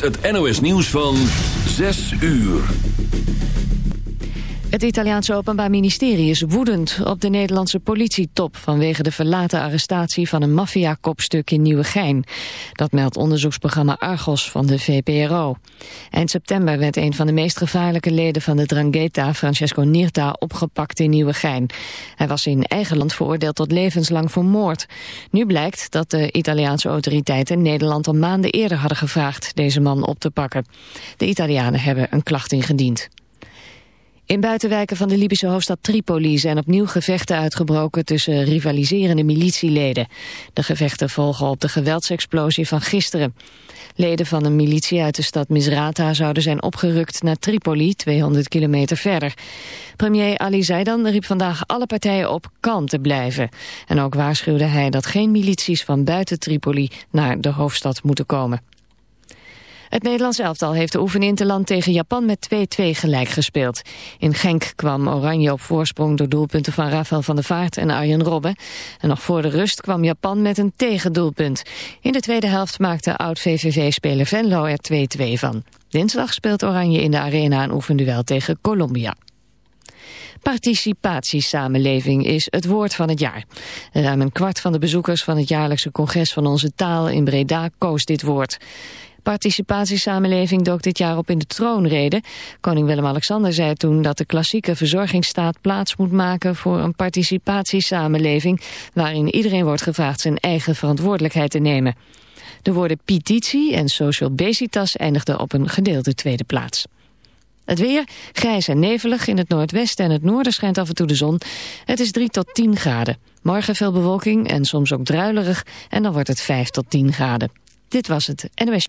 het NOS nieuws van 6 uur. Het Italiaanse Openbaar Ministerie is woedend op de Nederlandse politietop... vanwege de verlaten arrestatie van een maffiakopstuk in Nieuwegein. Dat meldt onderzoeksprogramma Argos van de VPRO. Eind september werd een van de meest gevaarlijke leden van de Drangheta... Francesco Nirta, opgepakt in Nieuwegein. Hij was in eigen land veroordeeld tot levenslang voor moord. Nu blijkt dat de Italiaanse autoriteiten Nederland al maanden eerder hadden gevraagd... deze man op te pakken. De Italianen hebben een klacht ingediend. In buitenwijken van de Libische hoofdstad Tripoli zijn opnieuw gevechten uitgebroken tussen rivaliserende militieleden. De gevechten volgen op de geweldsexplosie van gisteren. Leden van een militie uit de stad Misrata zouden zijn opgerukt naar Tripoli, 200 kilometer verder. Premier Ali Zaidan riep vandaag alle partijen op kalm te blijven. En ook waarschuwde hij dat geen milities van buiten Tripoli naar de hoofdstad moeten komen. Het Nederlands elftal heeft de oefeninterland tegen Japan met 2-2 gelijk gespeeld. In Genk kwam Oranje op voorsprong door doelpunten van Rafael van der Vaart en Arjen Robben. En nog voor de rust kwam Japan met een tegendoelpunt. In de tweede helft maakte oud-VVV-speler Venlo er 2-2 van. Dinsdag speelt Oranje in de arena een oefenduel tegen Colombia. Participatiesamenleving is het woord van het jaar. Ruim een kwart van de bezoekers van het jaarlijkse congres van onze taal in Breda koos dit woord. Participatiesamenleving dook dit jaar op in de troonrede. Koning Willem-Alexander zei toen dat de klassieke verzorgingsstaat plaats moet maken voor een participatiesamenleving waarin iedereen wordt gevraagd zijn eigen verantwoordelijkheid te nemen. De woorden petitie en social basitas eindigden op een gedeelde tweede plaats. Het weer, grijs en nevelig. In het noordwesten en het noorden schijnt af en toe de zon. Het is 3 tot 10 graden. Morgen veel bewolking en soms ook druilerig. En dan wordt het 5 tot 10 graden. Dit was het NOS.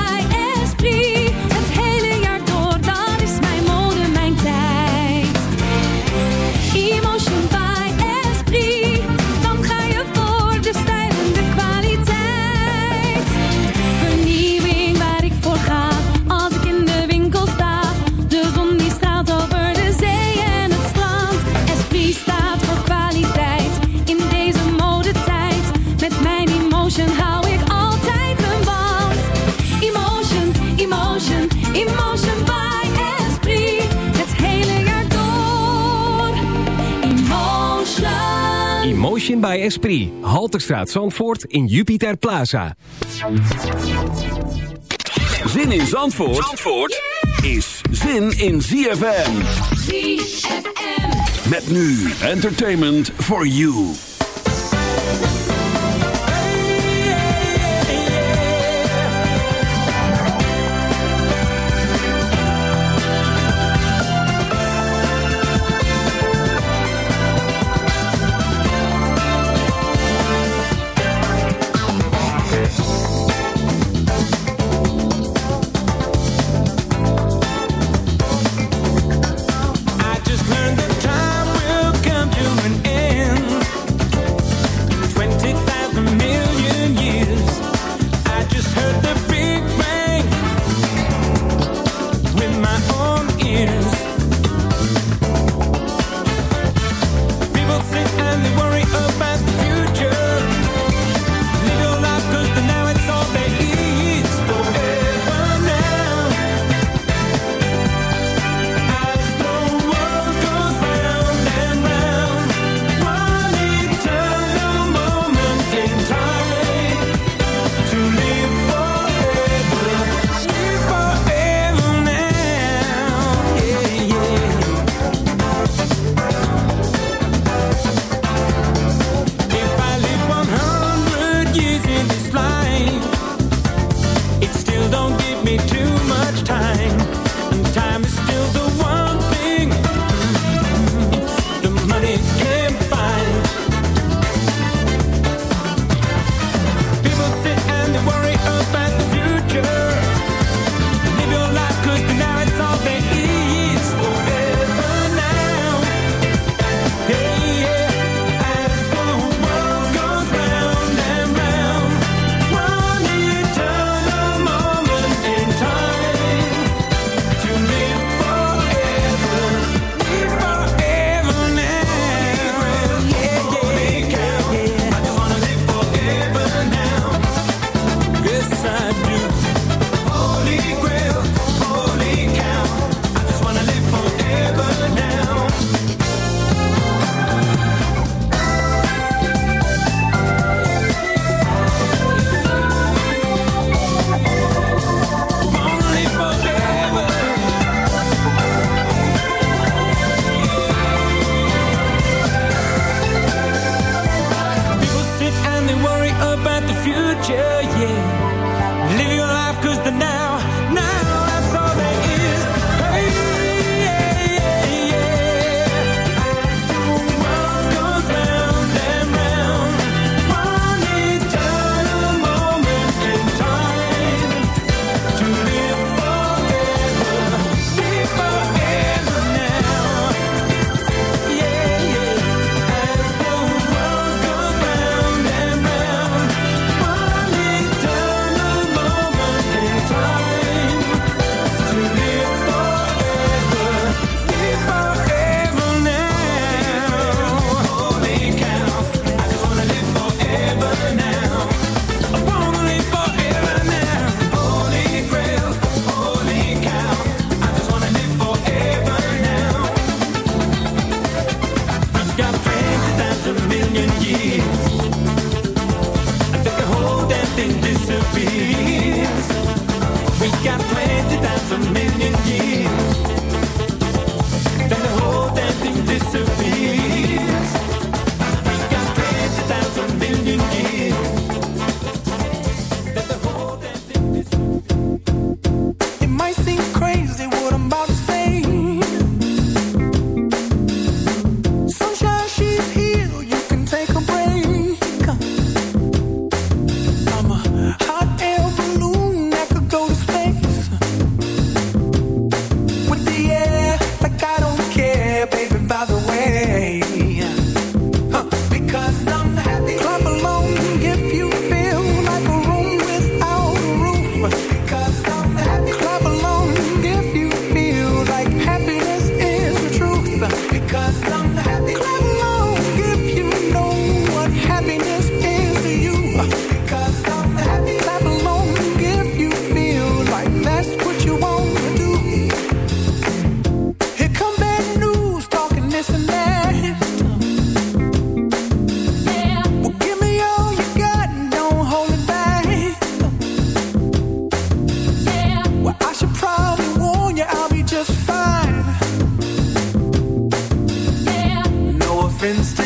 Emotion by Esprit. Halterstraat Zandvoort in Jupiter Plaza. Zin in Zandvoort, Zandvoort is zin in ZFM. ZFM. Met nu entertainment for you. difference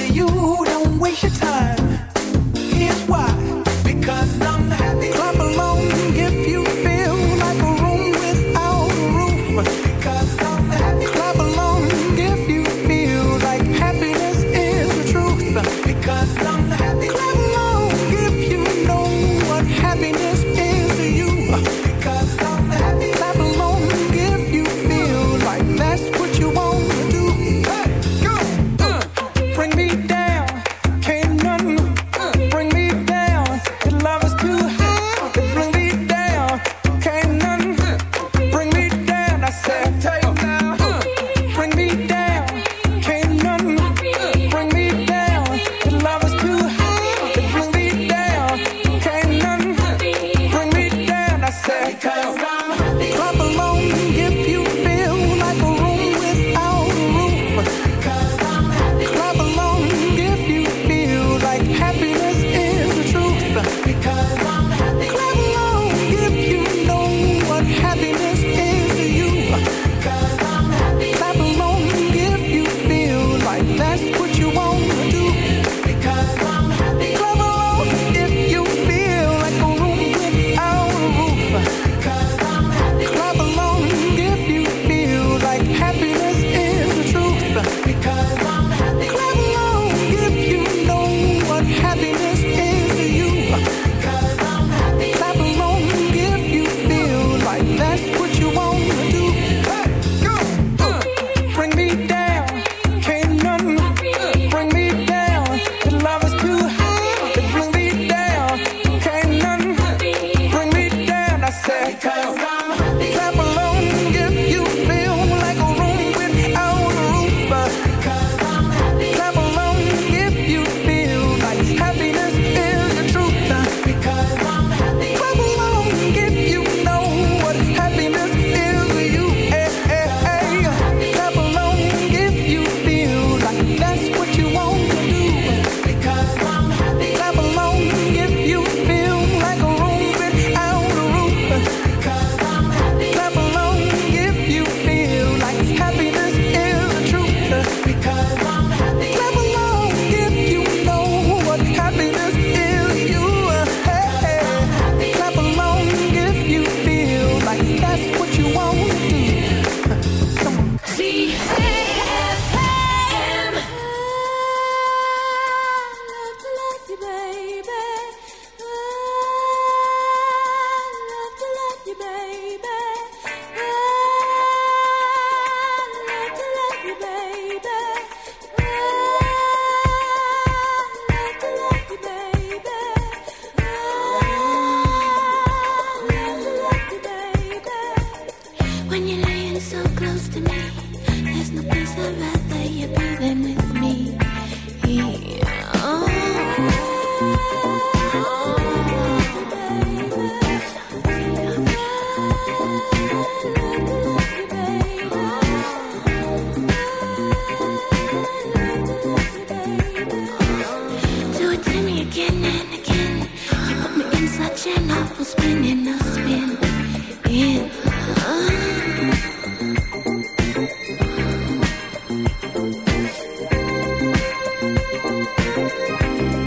Thank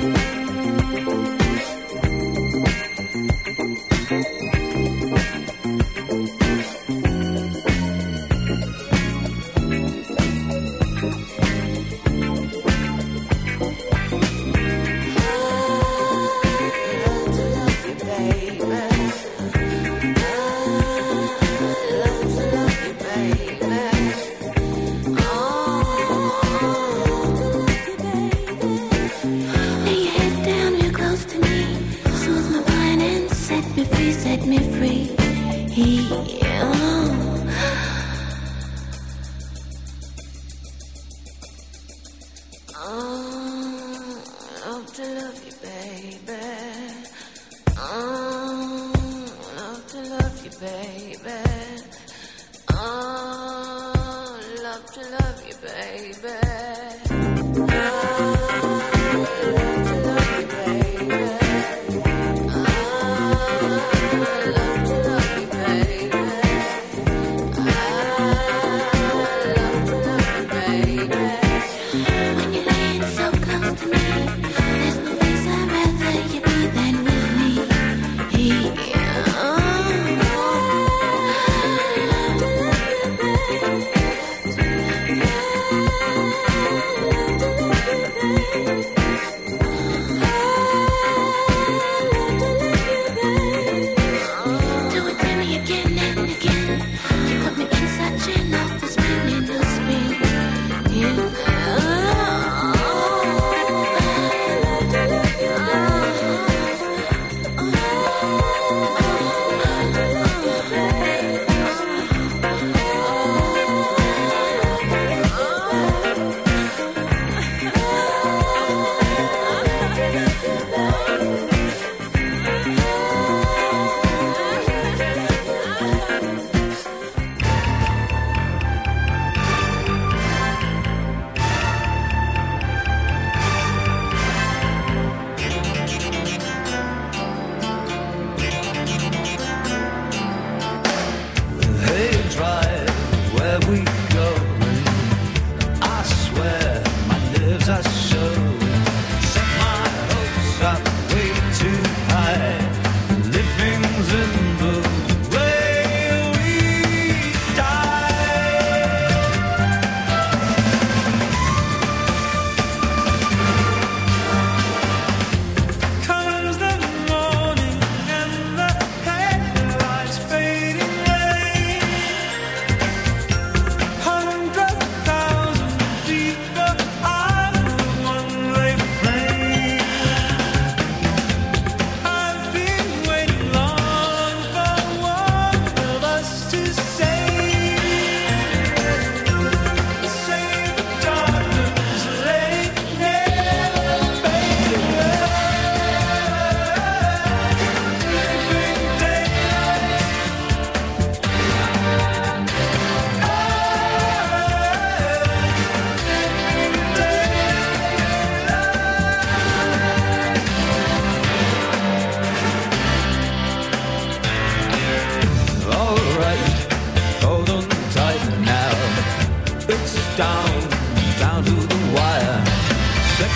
you.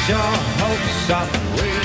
Your hopes up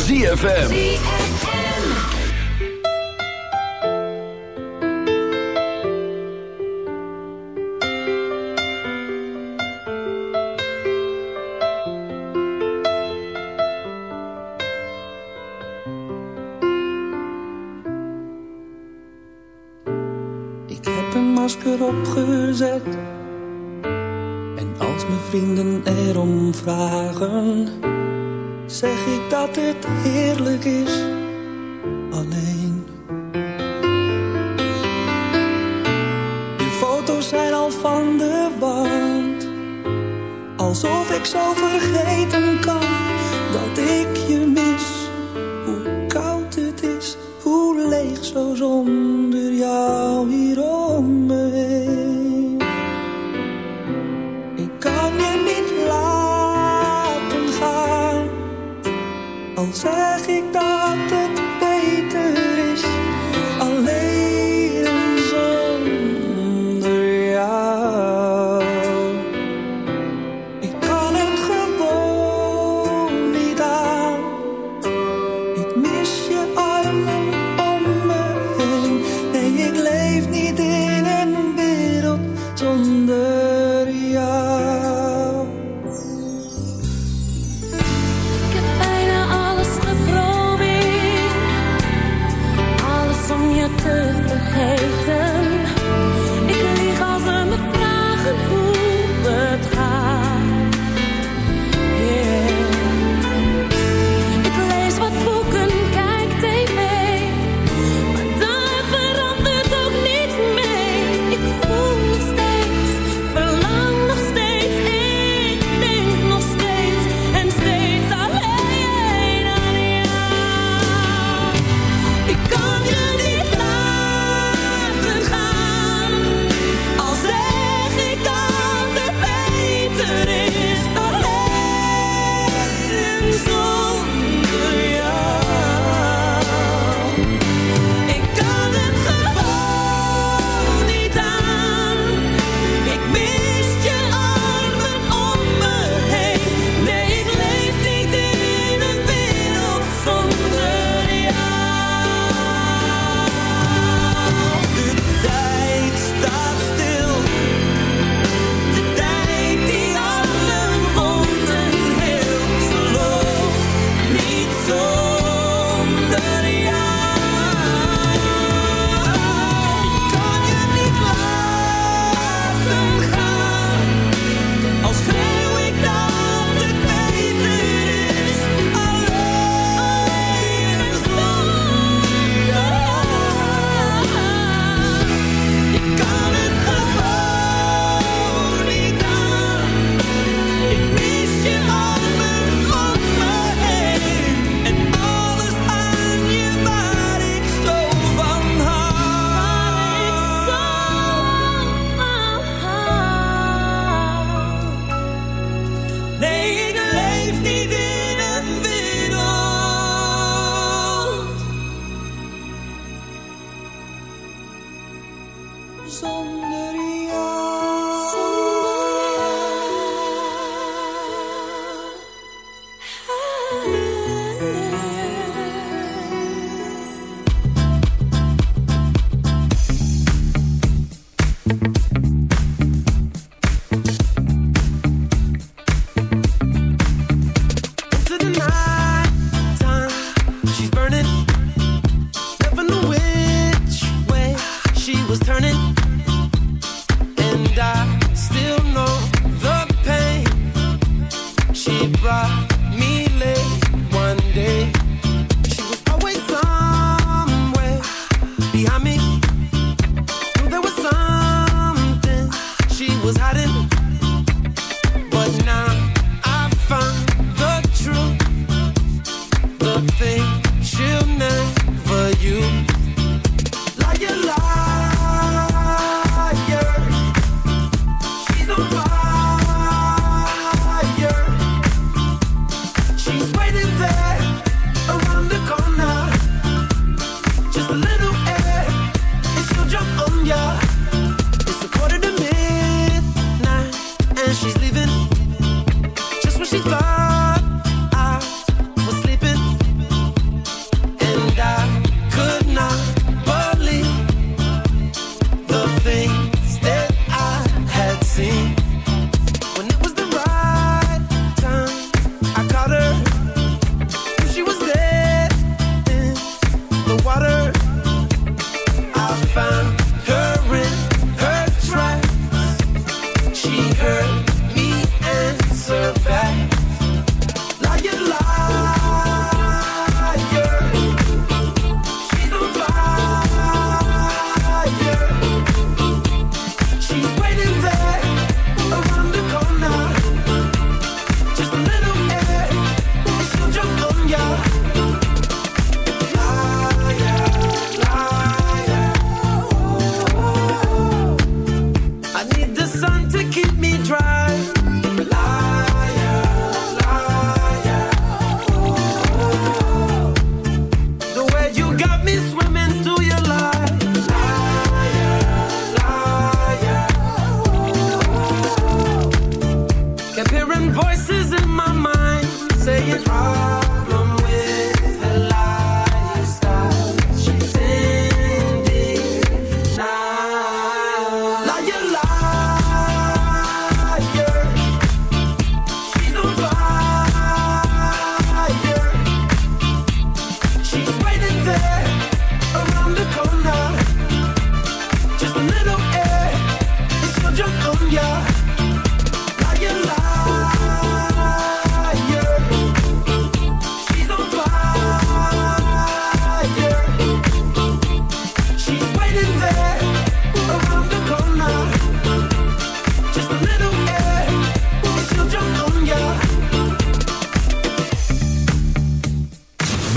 ZFM.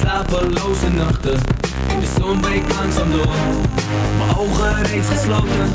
slapeloze nachten. De zon breekt langzaam door, mijn ogen reeds gesloten.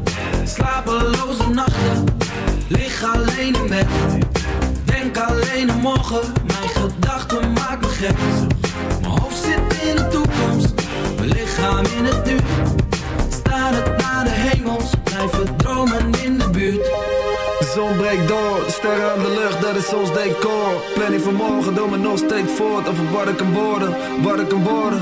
Mijn gedachten maken me gek. Mijn hoofd zit in de toekomst, mijn lichaam in het nu. Het naar de hemels, blijven dromen in de buurt. Zon breekt door, sterren aan de lucht, dat is ons decor. Planning van morgen, doe me nog steeds voort. Over wat ik kan worden, wat ik kan worden.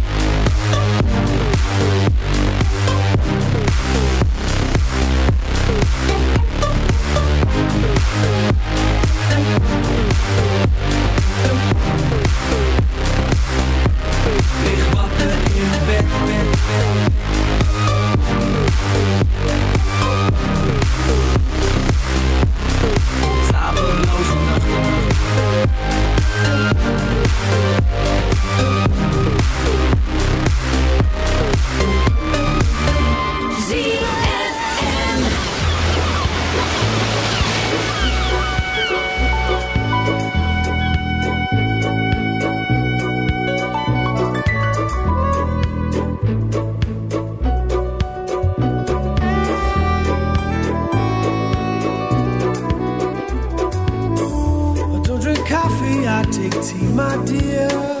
My dear.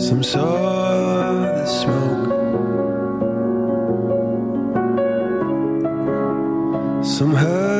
Some saw the smoke. Some heard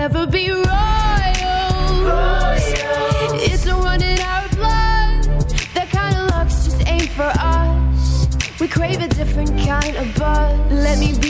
never be royals. It's a run in our blood. That kind of luck's just ain't for us. We crave a different kind of buzz. Let me be